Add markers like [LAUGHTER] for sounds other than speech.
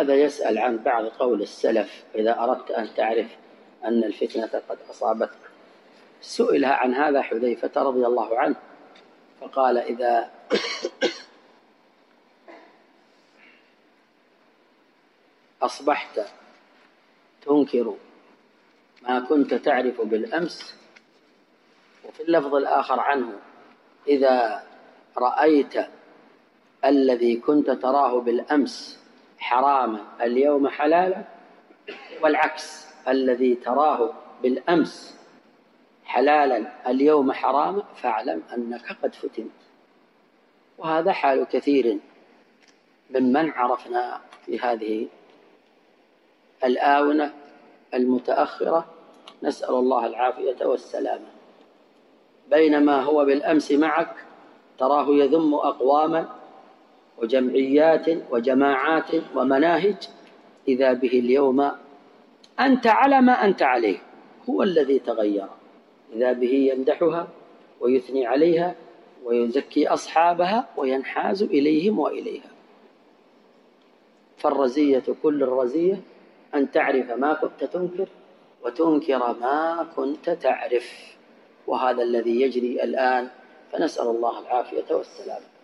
هذا يسأل عن بعض قول السلف إذا أردت أن تعرف أن الفتنة قد أصابتك. سئل عن هذا حذيفة رضي الله عنه فقال إذا [COUGHS] أصبحت تنكر ما كنت تعرف بالأمس وفي اللفظ الآخر عنه إذا رأيت الذي كنت تراه بالأمس حراما اليوم حلالا والعكس الذي تراه بالأمس حلالا اليوم حراما فاعلم أنك قد فتنت. وهذا حال كثير ممن عرفنا في هذه الآونة المتأخرة. نسأل الله العافية والسلامة. بينما هو بالأمس معك تراه يذم أقواما وجمعيات وجماعات ومناهج إذا به اليوم أنت على ما أنت عليه هو الذي تغير. إذا به يمدحها ويثني عليها ويزكي أصحابها وينحاز إليهم وإليها. فالرزية كل الرزية أن تعرف ما كنت تنكر وتنكر ما كنت تعرف. وهذا الذي يجري الآن فنسأل الله العافية والسلامة.